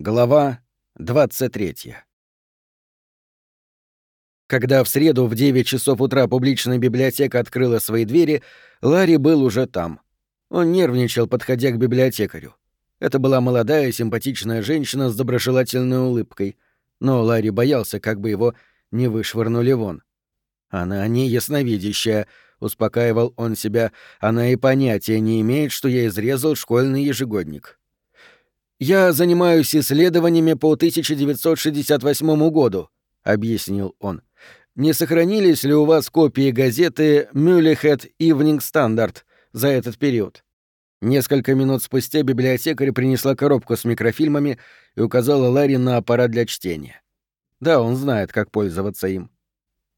Глава 23. Когда в среду в 9 часов утра публичная библиотека открыла свои двери, Ларри был уже там. Он нервничал, подходя к библиотекарю. Это была молодая, симпатичная женщина с доброжелательной улыбкой, но Ларри боялся, как бы его не вышвырнули вон. «Она не ясновидящая», — успокаивал он себя, — «она и понятия не имеет, что я изрезал школьный ежегодник». «Я занимаюсь исследованиями по 1968 году», — объяснил он. «Не сохранились ли у вас копии газеты «Мюллихед Ивнинг Стандарт» за этот период?» Несколько минут спустя библиотекарь принесла коробку с микрофильмами и указала Ларри на аппарат для чтения. Да, он знает, как пользоваться им.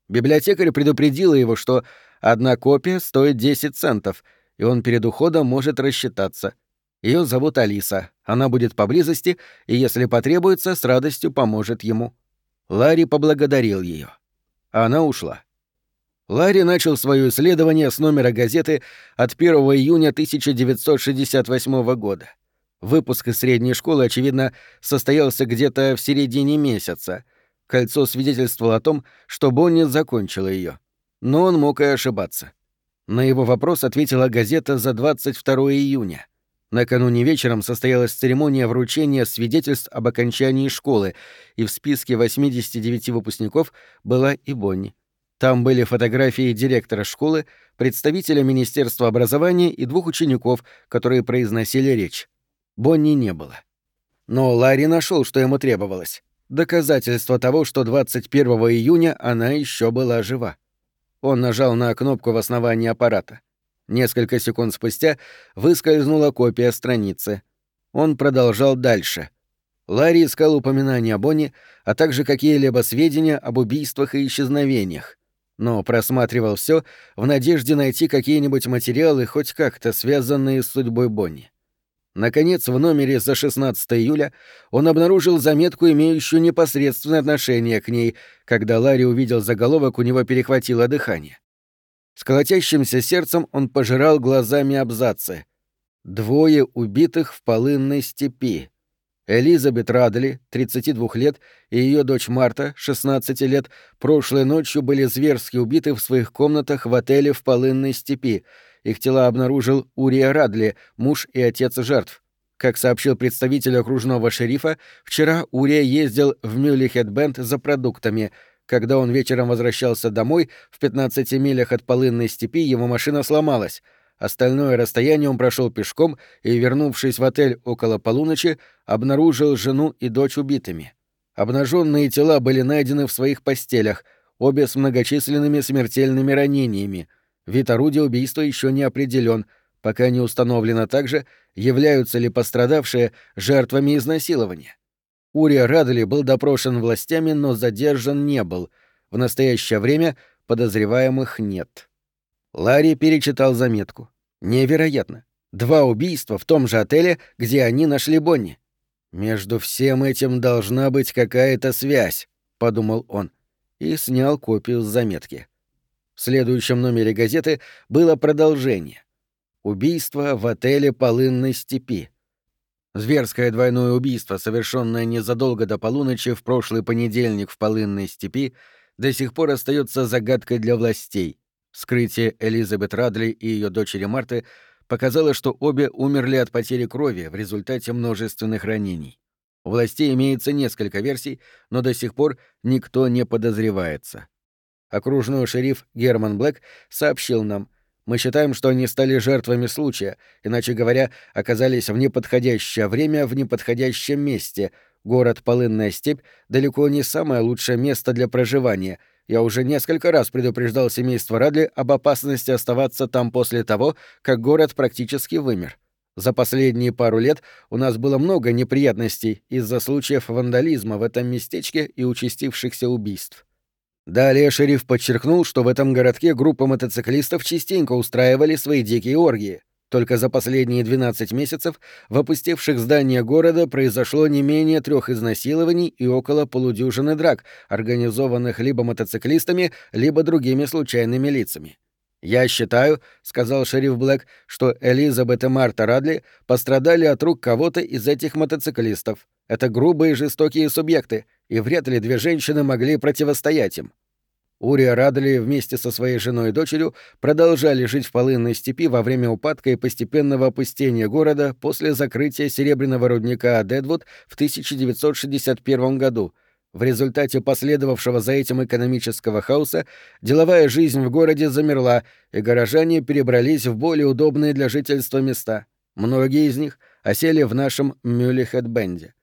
Библиотекарь предупредила его, что одна копия стоит 10 центов, и он перед уходом может рассчитаться — ее зовут Алиса. Она будет поблизости и, если потребуется, с радостью поможет ему. Ларри поблагодарил ее. Она ушла. Ларри начал свое исследование с номера газеты от 1 июня 1968 года. Выпуск из средней школы, очевидно, состоялся где-то в середине месяца. Кольцо свидетельствовало о том, что Бонни закончила ее. Но он мог и ошибаться. На его вопрос ответила газета за 22 июня. Накануне вечером состоялась церемония вручения свидетельств об окончании школы, и в списке 89 выпускников была и Бонни. Там были фотографии директора школы, представителя Министерства образования и двух учеников, которые произносили речь. Бонни не было. Но Ларри нашел, что ему требовалось. Доказательство того, что 21 июня она еще была жива. Он нажал на кнопку в основании аппарата. Несколько секунд спустя выскользнула копия страницы. Он продолжал дальше. Ларри искал упоминания о Бонни, а также какие-либо сведения об убийствах и исчезновениях. Но просматривал все в надежде найти какие-нибудь материалы, хоть как-то связанные с судьбой Бонни. Наконец, в номере за 16 июля он обнаружил заметку, имеющую непосредственное отношение к ней. Когда Ларри увидел заголовок, у него перехватило дыхание. С колотящимся сердцем он пожирал глазами абзацы. Двое убитых в полынной степи. Элизабет Радли, 32 лет, и ее дочь Марта, 16 лет, прошлой ночью были зверски убиты в своих комнатах в отеле в полынной степи. Их тела обнаружил Урия Радли, муж и отец жертв. Как сообщил представитель окружного шерифа, вчера Урия ездил в Мюллихед-Бенд за продуктами — когда он вечером возвращался домой, в 15 милях от полынной степи его машина сломалась. Остальное расстояние он прошел пешком и, вернувшись в отель около полуночи, обнаружил жену и дочь убитыми. Обнаженные тела были найдены в своих постелях, обе с многочисленными смертельными ранениями. Вид орудия убийства еще не определен, пока не установлено также, являются ли пострадавшие жертвами изнасилования. Урия Радли был допрошен властями, но задержан не был. В настоящее время подозреваемых нет. Ларри перечитал заметку. Невероятно. Два убийства в том же отеле, где они нашли Бонни. «Между всем этим должна быть какая-то связь», — подумал он, и снял копию с заметки. В следующем номере газеты было продолжение. «Убийство в отеле Полынной степи». Зверское двойное убийство, совершенное незадолго до полуночи в прошлый понедельник в Полынной степи, до сих пор остается загадкой для властей. Вскрытие Элизабет Радли и ее дочери Марты показало, что обе умерли от потери крови в результате множественных ранений. У властей имеется несколько версий, но до сих пор никто не подозревается. Окружной шериф Герман Блэк сообщил нам — мы считаем, что они стали жертвами случая, иначе говоря, оказались в неподходящее время в неподходящем месте. Город Полынная степь далеко не самое лучшее место для проживания. Я уже несколько раз предупреждал семейство Радли об опасности оставаться там после того, как город практически вымер. За последние пару лет у нас было много неприятностей из-за случаев вандализма в этом местечке и участившихся убийств. Далее шериф подчеркнул, что в этом городке группа мотоциклистов частенько устраивали свои дикие оргии. Только за последние 12 месяцев в опустевших здания города произошло не менее трех изнасилований и около полудюжины драк, организованных либо мотоциклистами, либо другими случайными лицами. «Я считаю», — сказал шериф Блэк, — «что Элизабет и Марта Радли пострадали от рук кого-то из этих мотоциклистов. Это грубые и жестокие субъекты, и вряд ли две женщины могли противостоять им. Урия Радли вместе со своей женой и дочерью продолжали жить в полынной степи во время упадка и постепенного опустения города после закрытия серебряного рудника Дедвуд в 1961 году. В результате последовавшего за этим экономического хаоса деловая жизнь в городе замерла, и горожане перебрались в более удобные для жительства места. Многие из них осели в нашем Мюллихед-Бенде.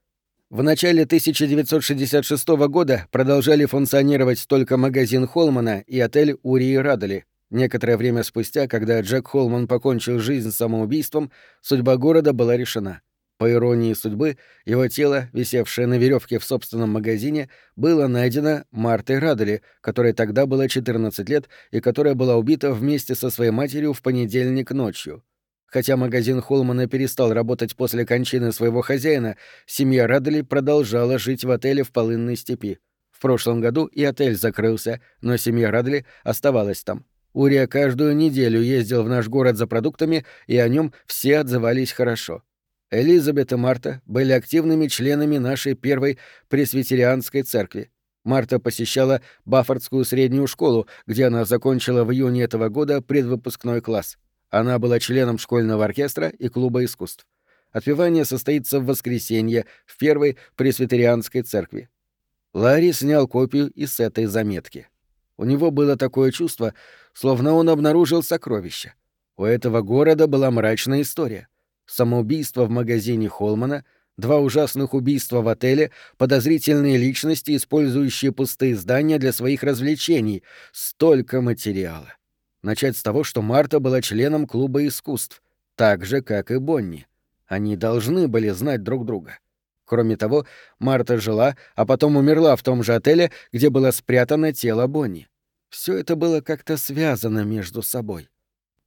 В начале 1966 года продолжали функционировать только магазин Холмана и отель Урии Радали. Некоторое время спустя, когда Джек Холман покончил жизнь самоубийством, судьба города была решена. По иронии судьбы, его тело, висевшее на веревке в собственном магазине, было найдено Мартой Радали, которой тогда было 14 лет и которая была убита вместе со своей матерью в понедельник ночью. Хотя магазин Холмана перестал работать после кончины своего хозяина, семья Радли продолжала жить в отеле в Полынной степи. В прошлом году и отель закрылся, но семья Радли оставалась там. Урия каждую неделю ездил в наш город за продуктами, и о нем все отзывались хорошо. Элизабет и Марта были активными членами нашей первой пресвитерианской церкви. Марта посещала Баффордскую среднюю школу, где она закончила в июне этого года предвыпускной класс. Она была членом школьного оркестра и клуба искусств. Отпевание состоится в воскресенье в первой пресвитерианской церкви. Ларри снял копию и с этой заметки. У него было такое чувство, словно он обнаружил сокровище. У этого города была мрачная история. Самоубийство в магазине Холмана, два ужасных убийства в отеле, подозрительные личности, использующие пустые здания для своих развлечений. Столько материала. Начать с того, что Марта была членом клуба искусств, так же, как и Бонни. Они должны были знать друг друга. Кроме того, Марта жила, а потом умерла в том же отеле, где было спрятано тело Бонни. Все это было как-то связано между собой.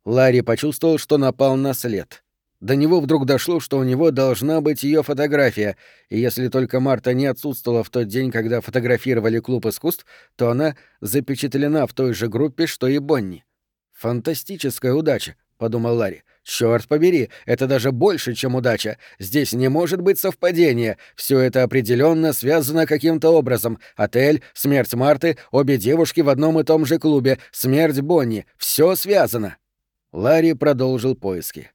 Ларри почувствовал, что напал на след. До него вдруг дошло, что у него должна быть ее фотография, и если только Марта не отсутствовала в тот день, когда фотографировали клуб искусств, то она запечатлена в той же группе, что и Бонни. «Фантастическая удача», — подумал Ларри. «Чёрт побери, это даже больше, чем удача. Здесь не может быть совпадения. Все это определенно связано каким-то образом. Отель, смерть Марты, обе девушки в одном и том же клубе, смерть Бонни. Все связано». Ларри продолжил поиски.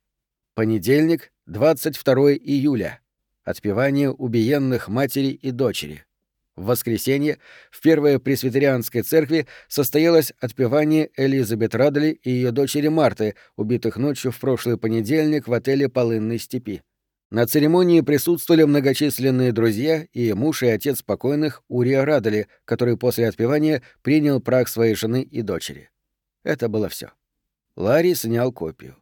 Понедельник, 22 июля. Отпевание убиенных матери и дочери. В воскресенье в Первой Пресвитерианской церкви состоялось отпевание Элизабет Радли и ее дочери Марты, убитых ночью в прошлый понедельник в отеле Полынной степи. На церемонии присутствовали многочисленные друзья и муж и отец покойных Урия Радли, который после отпевания принял прах своей жены и дочери. Это было все. Ларри снял копию.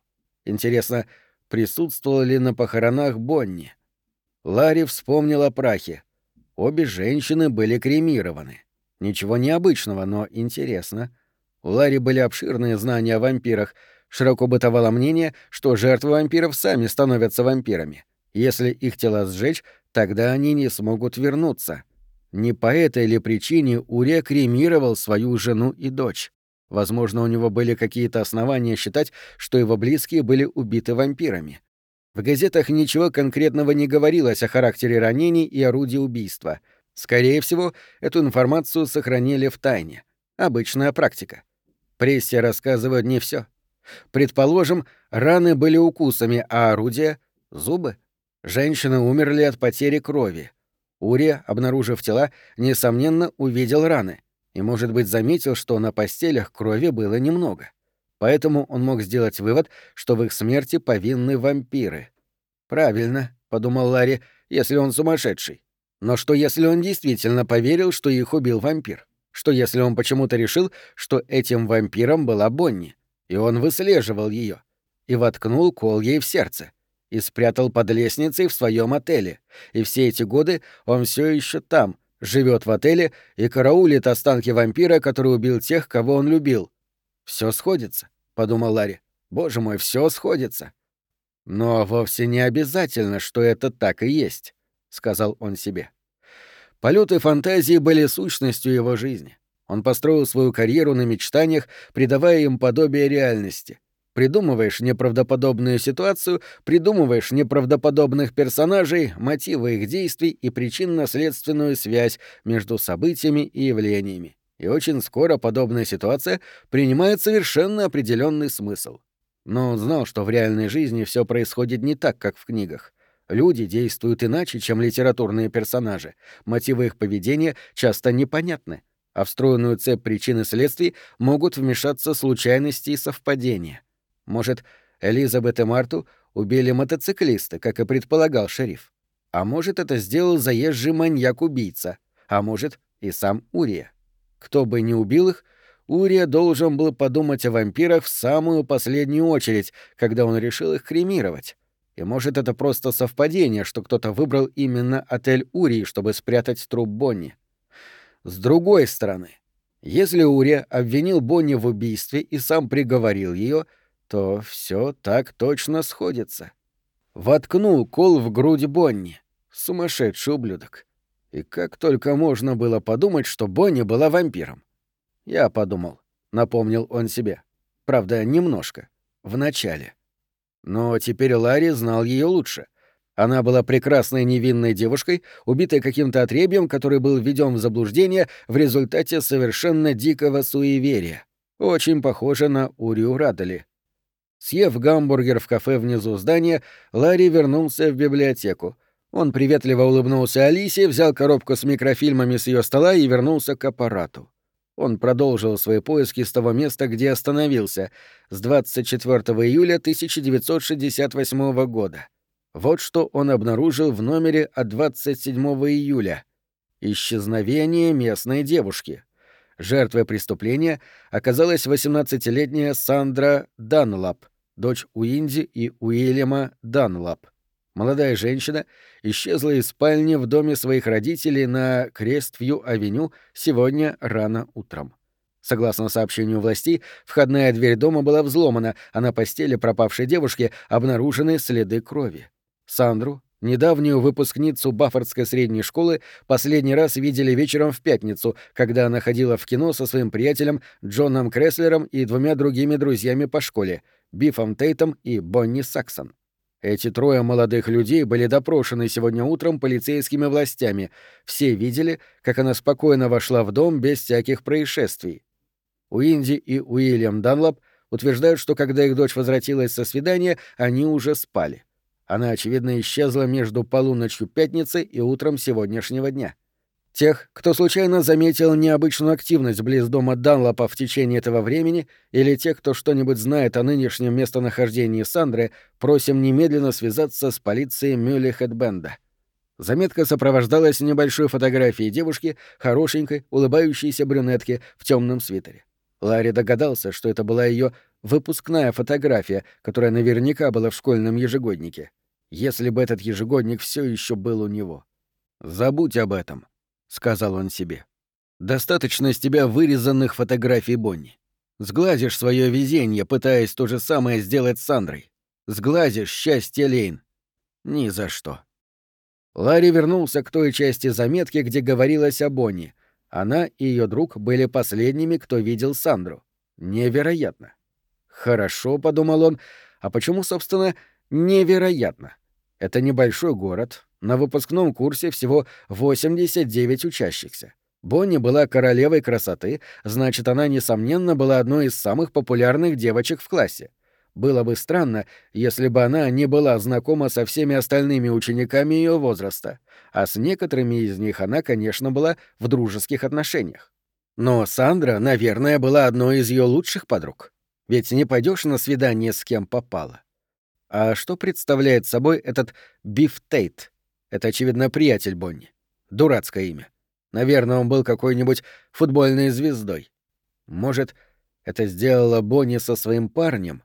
Интересно, присутствовал ли на похоронах Бонни? Ларри вспомнил о прахе — Обе женщины были кремированы. Ничего необычного, но интересно. У Ларри были обширные знания о вампирах. Широко бытовало мнение, что жертвы вампиров сами становятся вампирами. Если их тела сжечь, тогда они не смогут вернуться. Не по этой ли причине Уре кремировал свою жену и дочь? Возможно, у него были какие-то основания считать, что его близкие были убиты вампирами. В газетах ничего конкретного не говорилось о характере ранений и орудии убийства. Скорее всего, эту информацию сохранили в тайне. Обычная практика. Прессе рассказывают не все. Предположим, раны были укусами, а орудия — зубы. Женщины умерли от потери крови. Урия, обнаружив тела, несомненно, увидел раны и, может быть, заметил, что на постелях крови было немного поэтому он мог сделать вывод, что в их смерти повинны вампиры. «Правильно», — подумал Ларри, — «если он сумасшедший. Но что если он действительно поверил, что их убил вампир? Что если он почему-то решил, что этим вампиром была Бонни, и он выслеживал ее и воткнул кол ей в сердце?» и спрятал под лестницей в своем отеле. И все эти годы он все еще там, живет в отеле и караулит останки вампира, который убил тех, кого он любил. Все сходится. — подумал Ларри. «Боже мой, все сходится». «Но вовсе не обязательно, что это так и есть», — сказал он себе. Полеты фантазии были сущностью его жизни. Он построил свою карьеру на мечтаниях, придавая им подобие реальности. Придумываешь неправдоподобную ситуацию, придумываешь неправдоподобных персонажей, мотивы их действий и причинно-следственную связь между событиями и явлениями. И очень скоро подобная ситуация принимает совершенно определенный смысл. Но он знал, что в реальной жизни все происходит не так, как в книгах. Люди действуют иначе, чем литературные персонажи. Мотивы их поведения часто непонятны, а встроенную цепь причин и следствий могут вмешаться случайности и совпадения. Может, Элизабет и Марту убили мотоциклисты, как и предполагал шериф. А может, это сделал заезжий маньяк-убийца. А может, и сам Урия. Кто бы ни убил их, Урия должен был подумать о вампирах в самую последнюю очередь, когда он решил их кремировать. И может, это просто совпадение, что кто-то выбрал именно отель Урии, чтобы спрятать труп Бонни. С другой стороны, если Урия обвинил Бонни в убийстве и сам приговорил ее, то все так точно сходится. Воткнул кол в грудь Бонни. Сумасшедший ублюдок. И как только можно было подумать, что Бонни была вампиром. Я подумал, напомнил он себе. Правда, немножко. В начале. Но теперь Ларри знал ее лучше. Она была прекрасной невинной девушкой, убитой каким-то отребьем, который был введен в заблуждение в результате совершенно дикого суеверия. Очень похоже на Урию Радали. Съев гамбургер в кафе внизу здания, Ларри вернулся в библиотеку. Он приветливо улыбнулся Алисе, взял коробку с микрофильмами с ее стола и вернулся к аппарату. Он продолжил свои поиски с того места, где остановился, с 24 июля 1968 года. Вот что он обнаружил в номере от 27 июля. Исчезновение местной девушки. Жертвой преступления оказалась 18-летняя Сандра Данлап, дочь Уинди и Уильяма Данлап. Молодая женщина исчезла из спальни в доме своих родителей на Крествью-авеню сегодня рано утром. Согласно сообщению властей, входная дверь дома была взломана, а на постели пропавшей девушки обнаружены следы крови. Сандру, недавнюю выпускницу Баффордской средней школы, последний раз видели вечером в пятницу, когда она ходила в кино со своим приятелем Джоном Креслером и двумя другими друзьями по школе — Бифом Тейтом и Бонни Саксон. Эти трое молодых людей были допрошены сегодня утром полицейскими властями. Все видели, как она спокойно вошла в дом без всяких происшествий. Уинди и Уильям Данлоп утверждают, что когда их дочь возвратилась со свидания, они уже спали. Она, очевидно, исчезла между полуночью пятницы и утром сегодняшнего дня. Тех, кто случайно заметил необычную активность близ дома Данлопа в течение этого времени, или тех, кто что-нибудь знает о нынешнем местонахождении Сандры, просим немедленно связаться с полицией Мюлли Хэтбенда. Заметка сопровождалась небольшой фотографией девушки, хорошенькой, улыбающейся брюнетки в темном свитере. Ларри догадался, что это была ее выпускная фотография, которая наверняка была в школьном ежегоднике. Если бы этот ежегодник все еще был у него. Забудь об этом сказал он себе. Достаточно с тебя вырезанных фотографий Бонни. Сглазишь свое везение, пытаясь то же самое сделать с Сандрой. Сглазишь счастье Лейн. Ни за что. Ларри вернулся к той части заметки, где говорилось о Бонни. Она и ее друг были последними, кто видел Сандру. Невероятно. Хорошо, подумал он. А почему, собственно, невероятно? Это небольшой город, на выпускном курсе всего 89 учащихся. Бонни была королевой красоты, значит, она, несомненно, была одной из самых популярных девочек в классе. Было бы странно, если бы она не была знакома со всеми остальными учениками ее возраста, а с некоторыми из них она, конечно, была в дружеских отношениях. Но Сандра, наверное, была одной из ее лучших подруг. Ведь не пойдешь на свидание с кем попало. А что представляет собой этот Биф Тейт? Это, очевидно, приятель Бонни. Дурацкое имя. Наверное, он был какой-нибудь футбольной звездой. Может, это сделала Бонни со своим парнем?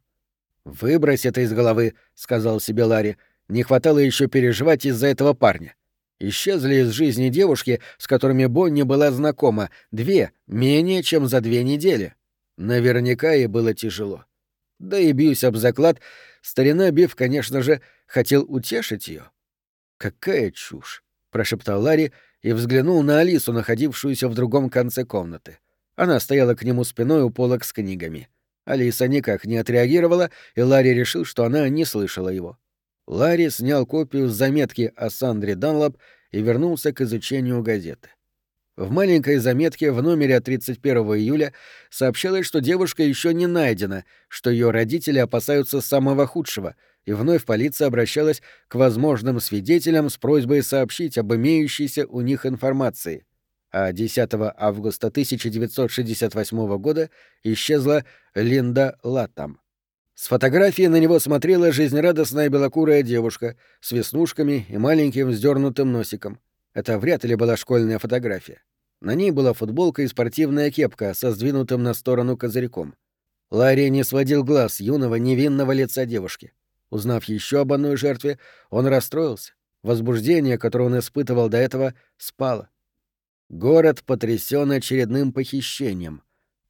«Выбрось это из головы», — сказал себе Ларри. «Не хватало еще переживать из-за этого парня». Исчезли из жизни девушки, с которыми Бонни была знакома, две, менее чем за две недели. Наверняка ей было тяжело. Да и бьюсь об заклад, старина Биф, конечно же, хотел утешить ее. «Какая чушь!» — прошептал Ларри и взглянул на Алису, находившуюся в другом конце комнаты. Она стояла к нему спиной у полок с книгами. Алиса никак не отреагировала, и Ларри решил, что она не слышала его. Ларри снял копию с заметки о Сандре Данлоп и вернулся к изучению газеты. В маленькой заметке в номере от 31 июля сообщалось, что девушка еще не найдена, что ее родители опасаются самого худшего, и вновь полиция обращалась к возможным свидетелям с просьбой сообщить об имеющейся у них информации а 10 августа 1968 года исчезла Линда Латам. С фотографии на него смотрела жизнерадостная белокурая девушка с веснушками и маленьким вздернутым носиком. Это вряд ли была школьная фотография. На ней была футболка и спортивная кепка со сдвинутым на сторону козырьком. Ларри не сводил глаз юного невинного лица девушки. Узнав еще об одной жертве, он расстроился. Возбуждение, которое он испытывал до этого, спало. Город потрясен очередным похищением.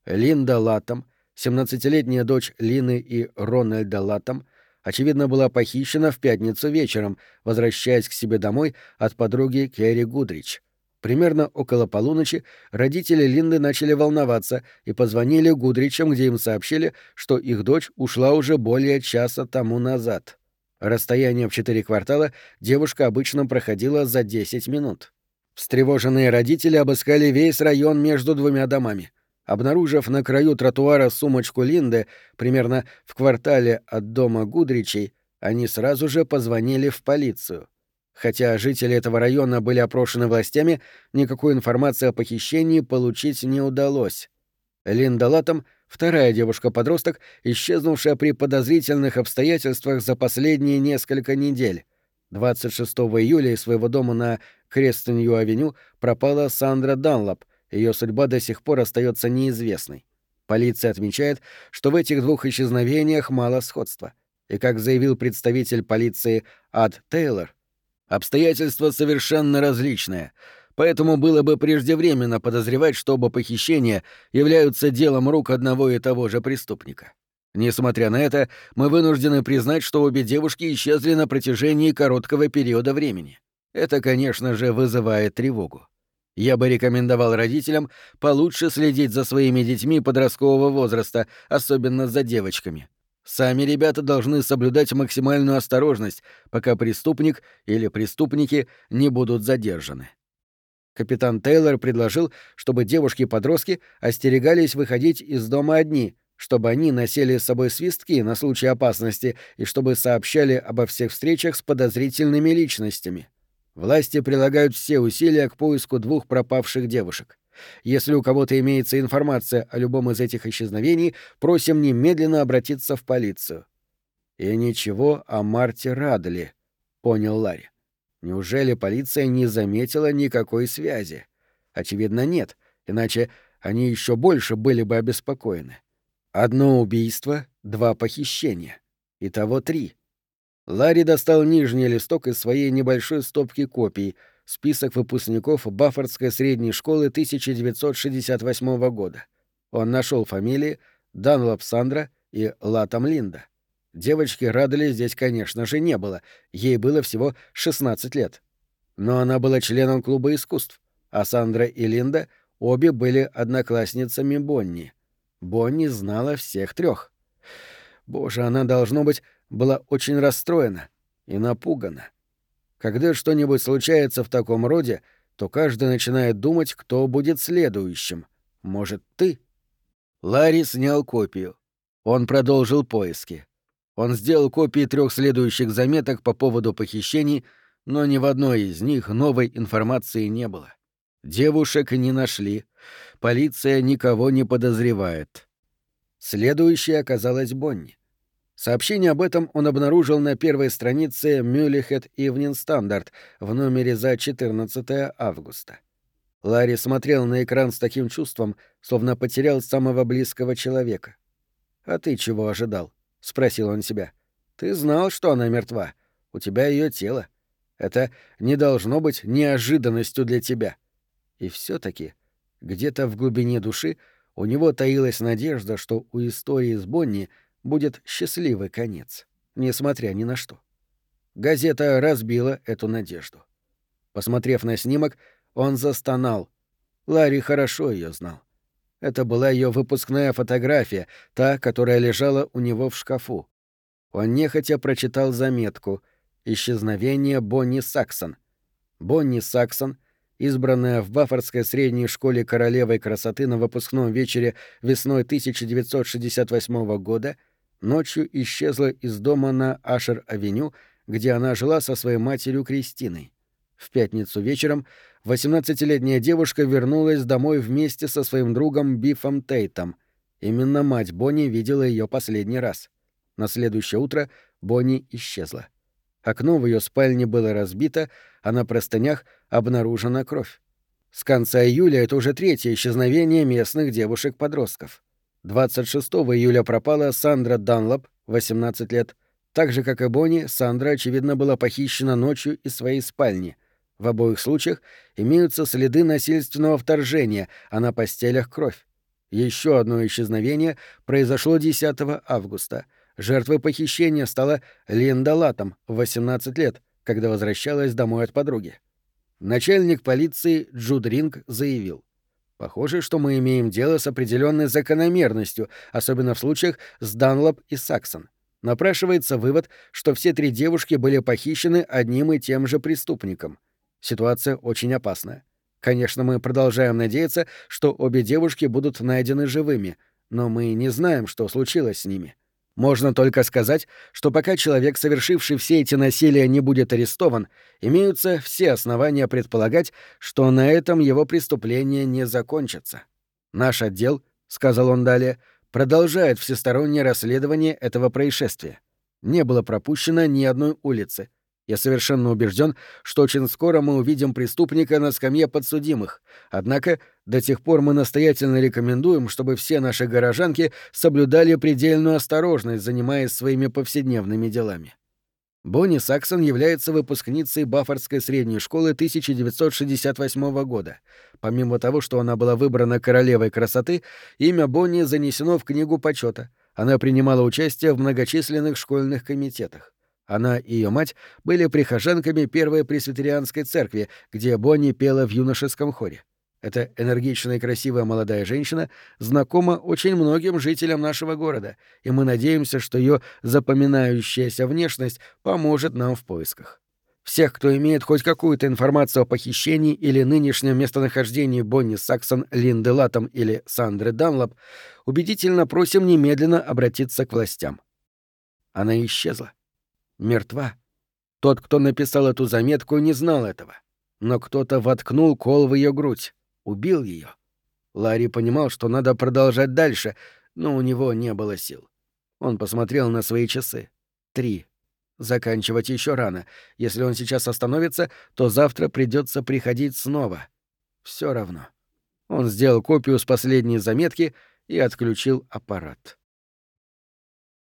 Линда Латом, 17-летняя дочь Лины и Рональда Латом, очевидно, была похищена в пятницу вечером, возвращаясь к себе домой от подруги Керри Гудрич. Примерно около полуночи родители Линды начали волноваться и позвонили Гудричам, где им сообщили, что их дочь ушла уже более часа тому назад. Расстояние в четыре квартала девушка обычно проходила за 10 минут. Встревоженные родители обыскали весь район между двумя домами. Обнаружив на краю тротуара сумочку Линды, примерно в квартале от дома Гудричей, они сразу же позвонили в полицию. Хотя жители этого района были опрошены властями, никакой информации о похищении получить не удалось. Линда Латом — вторая девушка-подросток, исчезнувшая при подозрительных обстоятельствах за последние несколько недель. 26 июля из своего дома на Крестенью-авеню пропала Сандра Данлоп, ее судьба до сих пор остается неизвестной. Полиция отмечает, что в этих двух исчезновениях мало сходства. И как заявил представитель полиции Ад Тейлор, обстоятельства совершенно различные, поэтому было бы преждевременно подозревать, что оба похищения являются делом рук одного и того же преступника. Несмотря на это, мы вынуждены признать, что обе девушки исчезли на протяжении короткого периода времени. Это, конечно же, вызывает тревогу. Я бы рекомендовал родителям получше следить за своими детьми подросткового возраста, особенно за девочками. Сами ребята должны соблюдать максимальную осторожность, пока преступник или преступники не будут задержаны. Капитан Тейлор предложил, чтобы девушки-подростки остерегались выходить из дома одни, чтобы они носили с собой свистки на случай опасности и чтобы сообщали обо всех встречах с подозрительными личностями. Власти прилагают все усилия к поиску двух пропавших девушек. Если у кого-то имеется информация о любом из этих исчезновений, просим немедленно обратиться в полицию. И ничего о Марте Радли, понял Ларри. Неужели полиция не заметила никакой связи? Очевидно, нет, иначе они еще больше были бы обеспокоены. Одно убийство, два похищения. Итого три. Ларри достал нижний листок из своей небольшой стопки копий, список выпускников Баффордской средней школы 1968 года. Он нашел фамилии Данлоп Сандра и Латам Линда. Девочки Радали здесь, конечно же, не было, ей было всего 16 лет. Но она была членом клуба искусств, а Сандра и Линда обе были одноклассницами Бонни. Бонни знала всех трех. Боже, она, должно быть, была очень расстроена и напугана. Когда что-нибудь случается в таком роде, то каждый начинает думать, кто будет следующим. Может, ты? Ларри снял копию. Он продолжил поиски. Он сделал копии трех следующих заметок по поводу похищений, но ни в одной из них новой информации не было. Девушек не нашли. Полиция никого не подозревает. Следующей оказалась Бонни. Сообщение об этом он обнаружил на первой странице Мюллихет Evening Standard в номере за 14 августа. Ларри смотрел на экран с таким чувством, словно потерял самого близкого человека. «А ты чего ожидал?» — спросил он себя. «Ты знал, что она мертва. У тебя ее тело. Это не должно быть неожиданностью для тебя». И все таки где-то в глубине души у него таилась надежда, что у истории с Бонни — будет счастливый конец, несмотря ни на что. Газета разбила эту надежду. Посмотрев на снимок, он застонал. Ларри хорошо ее знал. Это была ее выпускная фотография, та, которая лежала у него в шкафу. Он нехотя прочитал заметку «Исчезновение Бонни Саксон». Бонни Саксон, избранная в Баффордской средней школе королевой красоты на выпускном вечере весной 1968 года, ночью исчезла из дома на Ашер-авеню, где она жила со своей матерью Кристиной. В пятницу вечером 18-летняя девушка вернулась домой вместе со своим другом Бифом Тейтом. Именно мать Бонни видела ее последний раз. На следующее утро Бонни исчезла. Окно в ее спальне было разбито, а на простынях обнаружена кровь. С конца июля это уже третье исчезновение местных девушек-подростков. 26 июля пропала Сандра Данлоп, 18 лет. Так же, как и Бонни, Сандра, очевидно, была похищена ночью из своей спальни — в обоих случаях имеются следы насильственного вторжения, а на постелях кровь. Еще одно исчезновение произошло 10 августа. Жертвой похищения стала Линда Латом, 18 лет, когда возвращалась домой от подруги. Начальник полиции Джуд Ринг заявил. Похоже, что мы имеем дело с определенной закономерностью, особенно в случаях с Данлоп и Саксон. Напрашивается вывод, что все три девушки были похищены одним и тем же преступником — Ситуация очень опасная. Конечно, мы продолжаем надеяться, что обе девушки будут найдены живыми, но мы не знаем, что случилось с ними. Можно только сказать, что пока человек, совершивший все эти насилия, не будет арестован, имеются все основания предполагать, что на этом его преступление не закончится. Наш отдел, — сказал он далее, — продолжает всестороннее расследование этого происшествия. Не было пропущено ни одной улицы — я совершенно убежден, что очень скоро мы увидим преступника на скамье подсудимых. Однако до тех пор мы настоятельно рекомендуем, чтобы все наши горожанки соблюдали предельную осторожность, занимаясь своими повседневными делами. Бонни Саксон является выпускницей Баффордской средней школы 1968 года. Помимо того, что она была выбрана королевой красоты, имя Бонни занесено в книгу почета. Она принимала участие в многочисленных школьных комитетах. Она и ее мать были прихожанками Первой Пресвитерианской церкви, где Бонни пела в юношеском хоре. Эта энергичная и красивая молодая женщина знакома очень многим жителям нашего города, и мы надеемся, что ее запоминающаяся внешность поможет нам в поисках. Всех, кто имеет хоть какую-то информацию о похищении или нынешнем местонахождении Бонни Саксон, Линды Латом или Сандры Данлоп, убедительно просим немедленно обратиться к властям. Она исчезла мертва. Тот, кто написал эту заметку, не знал этого. Но кто-то воткнул кол в ее грудь, убил ее. Ларри понимал, что надо продолжать дальше, но у него не было сил. Он посмотрел на свои часы. Три. Заканчивать еще рано. Если он сейчас остановится, то завтра придется приходить снова. Все равно. Он сделал копию с последней заметки и отключил аппарат.